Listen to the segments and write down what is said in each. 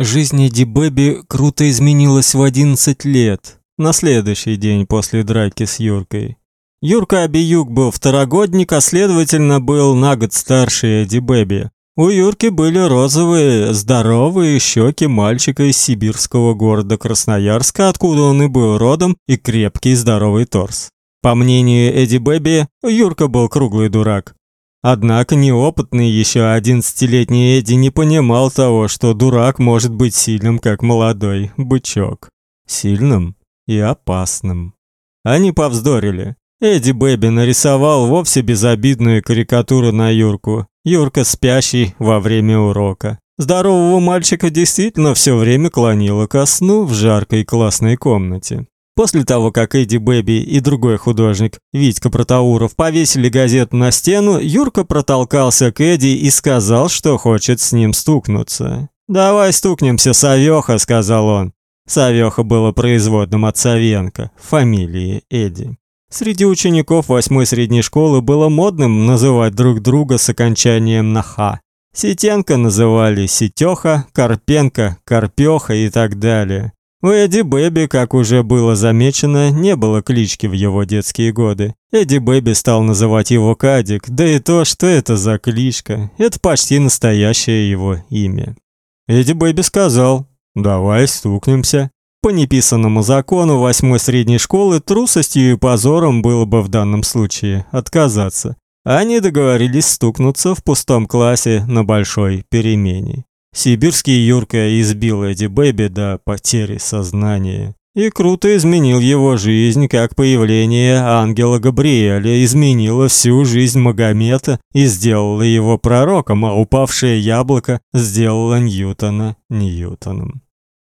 Жизнь Эдди Бэби круто изменилась в 11 лет, на следующий день после драки с Юркой. Юрка Абиюк был второгодник, а следовательно был на год старше Эдди Бэби. У Юрки были розовые, здоровые щеки мальчика из сибирского города Красноярска, откуда он и был родом, и крепкий здоровый торс. По мнению Эдди Бэби, Юрка был круглый дурак. Однако неопытный еще одиннадцатилетний Эдди не понимал того, что дурак может быть сильным, как молодой бычок. Сильным и опасным. Они повздорили. Эдди Бэби нарисовал вовсе безобидную карикатуру на Юрку. Юрка спящий во время урока. Здорового мальчика действительно все время клонило ко сну в жаркой классной комнате. После того, как Эдди Бэби и другой художник, Витька Протауров, повесили газету на стену, Юрка протолкался к Эдди и сказал, что хочет с ним стукнуться. «Давай стукнемся, Савёха», — сказал он. Савёха было производным от Савенко, фамилии Эдди. Среди учеников восьмой средней школы было модным называть друг друга с окончанием на «х». Ситенко называли Ситёха, Карпенко – Карпёха и так далее. У Эдди Бэби, как уже было замечено, не было клички в его детские годы. Эдди Бэби стал называть его Кадик, да и то, что это за кличка, это почти настоящее его имя. Эдди Бэби сказал «Давай стукнемся». По неписанному закону восьмой средней школы трусостью и позором было бы в данном случае отказаться. Они договорились стукнуться в пустом классе на большой перемене. Сибирский Юрка избил Эдди Бэби до потери сознания и круто изменил его жизнь, как появление ангела Габриэля изменило всю жизнь Магомета и сделало его пророком, а упавшее яблоко сделало Ньютона Ньютоном.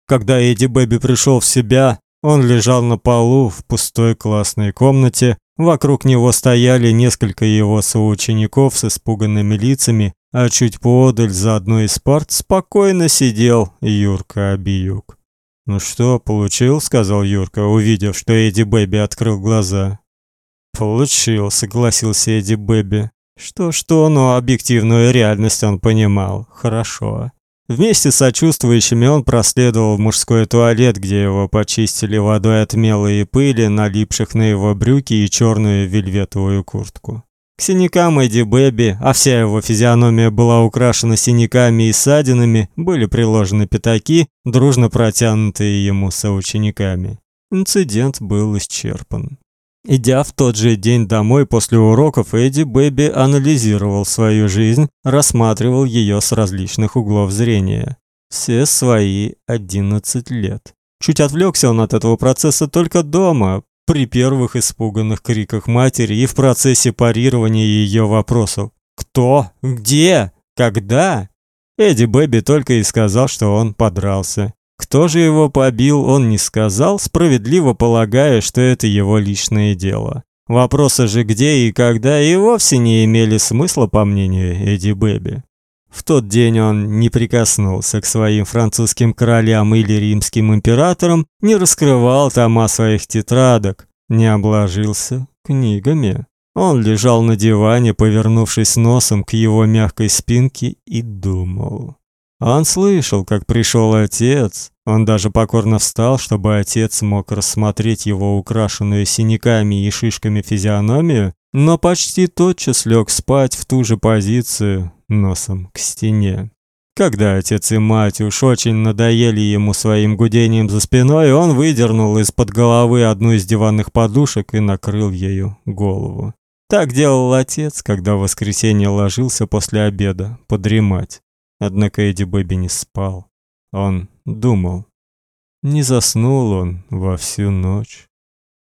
Когда Эдди Бэби пришел в себя, он лежал на полу в пустой классной комнате. Вокруг него стояли несколько его соучеников с испуганными лицами, а чуть поодаль за одной из парт спокойно сидел Юрка Абиюк. "Ну что, получил?" сказал Юрка, увидев, что Эдди Бэби открыл глаза. "Получил", согласился Эдди Бэби. Что-что, но объективную реальность он понимал хорошо. Вместе с сочувствующими он проследовал в мужской туалет, где его почистили водой от мела и пыли, налипших на его брюки и черную вельветовую куртку. К синякам Эдди Бэби, а вся его физиономия была украшена синяками и ссадинами, были приложены пятаки, дружно протянутые ему соучениками. Инцидент был исчерпан. Идя в тот же день домой после уроков, Эдди Бэби анализировал свою жизнь, рассматривал ее с различных углов зрения. Все свои 11 лет. Чуть отвлекся он от этого процесса только дома, при первых испуганных криках матери и в процессе парирования ее вопросов. Кто? Где? Когда? Эдди Бэби только и сказал, что он подрался. Кто же его побил, он не сказал, справедливо полагая, что это его личное дело. Вопросы же где и когда и вовсе не имели смысла, по мнению Эдди Бэби. В тот день он не прикоснулся к своим французским королям или римским императорам, не раскрывал тома своих тетрадок, не обложился книгами. Он лежал на диване, повернувшись носом к его мягкой спинке и думал. Он слышал, как пришел отец. Он даже покорно встал, чтобы отец мог рассмотреть его украшенную синяками и шишками физиономию, но почти тотчас лег спать в ту же позицию, носом к стене. Когда отец и мать уж очень надоели ему своим гудением за спиной, он выдернул из-под головы одну из диванных подушек и накрыл ею голову. Так делал отец, когда в воскресенье ложился после обеда подремать. Однако Эдди Бэби не спал. Он думал. Не заснул он во всю ночь.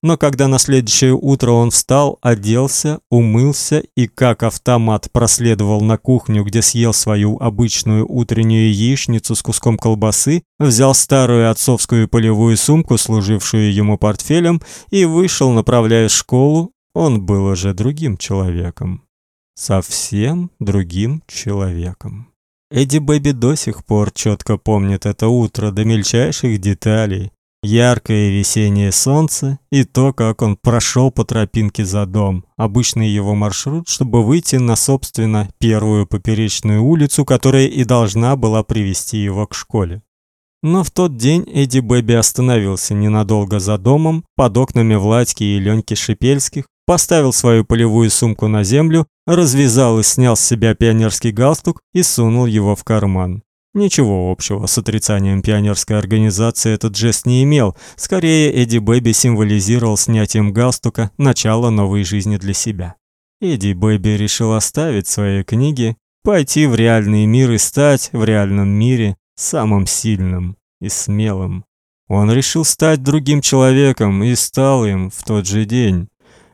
Но когда на следующее утро он встал, оделся, умылся и как автомат проследовал на кухню, где съел свою обычную утреннюю яичницу с куском колбасы, взял старую отцовскую полевую сумку, служившую ему портфелем, и вышел, направляясь в школу, он был уже другим человеком. Совсем другим человеком. Эдди Бэби до сих пор четко помнит это утро до мельчайших деталей. Яркое весеннее солнце и то, как он прошел по тропинке за дом. Обычный его маршрут, чтобы выйти на, собственно, первую поперечную улицу, которая и должна была привести его к школе. Но в тот день Эдди Бэби остановился ненадолго за домом, под окнами Владьки и Леньки Шипельских, поставил свою полевую сумку на землю, развязал и снял с себя пионерский галстук и сунул его в карман. Ничего общего с отрицанием пионерской организации этот жест не имел. Скорее, Эдди Бэби символизировал снятием галстука начало новой жизни для себя. Эдди Бэби решил оставить свои книги, пойти в реальный мир и стать в реальном мире самым сильным и смелым. Он решил стать другим человеком и стал им в тот же день.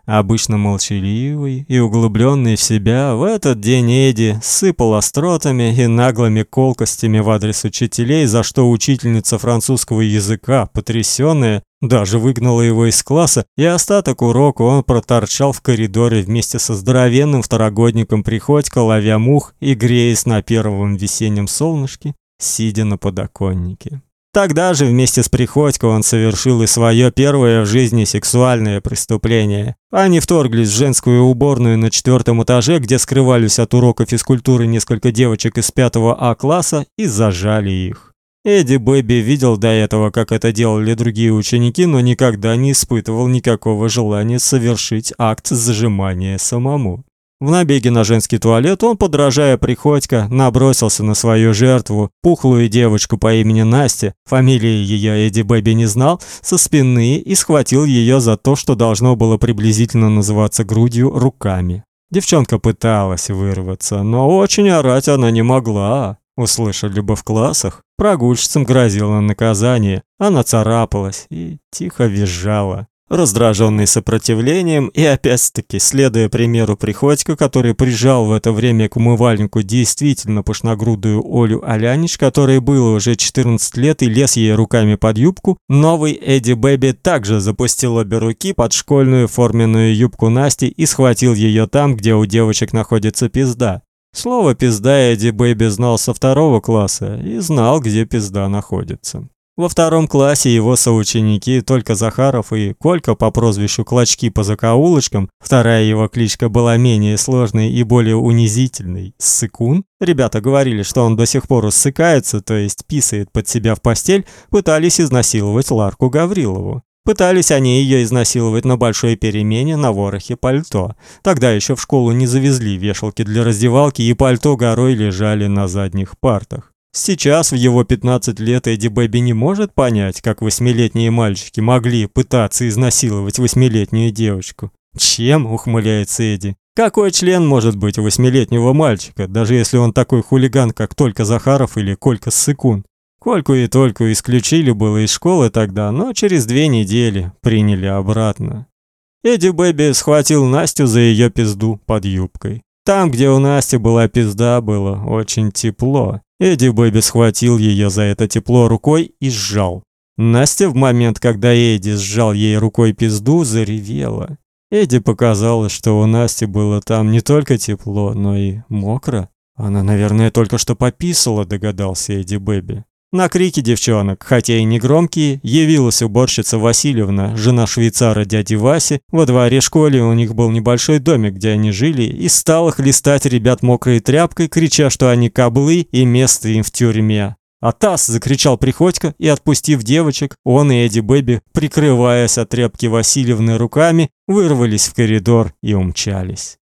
Обычно молчаливый и углубленный в себя, в этот день Эдди сыпал остротами и наглыми колкостями в адрес учителей, за что учительница французского языка, потрясённая, даже выгнала его из класса, и остаток урока он проторчал в коридоре вместе со здоровенным второгодником Приходько, ловя мух и греясь на первом весеннем солнышке, сидя на подоконнике. Тогда же вместе с Приходько он совершил и свое первое в жизни сексуальное преступление. Они вторглись в женскую уборную на четвертом этаже, где скрывались от урока физкультуры несколько девочек из 5 А класса и зажали их. Эдди Бэби видел до этого, как это делали другие ученики, но никогда не испытывал никакого желания совершить акт зажимания самому. В набеге на женский туалет он, подражая Приходько, набросился на свою жертву, пухлую девочку по имени Настя, фамилии ее Эдди Бэби не знал, со спины и схватил ее за то, что должно было приблизительно называться грудью, руками. Девчонка пыталась вырваться, но очень орать она не могла. Услышали бы в классах, прогульщицам грозило наказание. Она царапалась и тихо визжала. Раздраженный сопротивлением и опять-таки следуя примеру Приходько, который прижал в это время к умывальнику действительно пышногрудую Олю Алянич, которой было уже 14 лет и лез ей руками под юбку, новый Эдди Бэби также запустил обе руки под школьную форменную юбку Насти и схватил ее там, где у девочек находится пизда. Слово «пизда» Эдди Бэби знал со второго класса и знал, где пизда находится. Во втором классе его соученики только Захаров и Колька по прозвищу Клочки по закоулочкам, вторая его кличка была менее сложной и более унизительной, Ссыкун. Ребята говорили, что он до сих пор уссыкается, то есть писает под себя в постель, пытались изнасиловать Ларку Гаврилову. Пытались они ее изнасиловать на большой перемене на ворохе пальто. Тогда еще в школу не завезли вешалки для раздевалки, и пальто горой лежали на задних партах. Сейчас в его 15 лет Эдди Бэби не может понять, как восьмилетние мальчики могли пытаться изнасиловать восьмилетнюю девочку. Чем, ухмыляется Эдди. Какой член может быть у восьмилетнего мальчика, даже если он такой хулиган, как Только Захаров или Колька Сыкун? Кольку и только исключили было из школы тогда, но через две недели приняли обратно. Эдди Бэби схватил Настю за ее пизду под юбкой. Там, где у Насти была пизда, было очень тепло. Эдди Бэби схватил ее за это тепло рукой и сжал. Настя в момент, когда Эдди сжал ей рукой пизду, заревела. Эдди показалось, что у Насти было там не только тепло, но и мокро. Она, наверное, только что пописала, догадался Эдди Бэби. На крики девчонок, хотя и не громкие, явилась уборщица Васильевна, жена швейцара дяди Васи. Во дворе школы у них был небольшой домик, где они жили, и стала хлестать ребят мокрой тряпкой, крича, что они коблы и место им в тюрьме. «Атас!» – закричал Приходько, и, отпустив девочек, он и Эдди Бэби, прикрываясь от тряпки Васильевны руками, вырвались в коридор и умчались.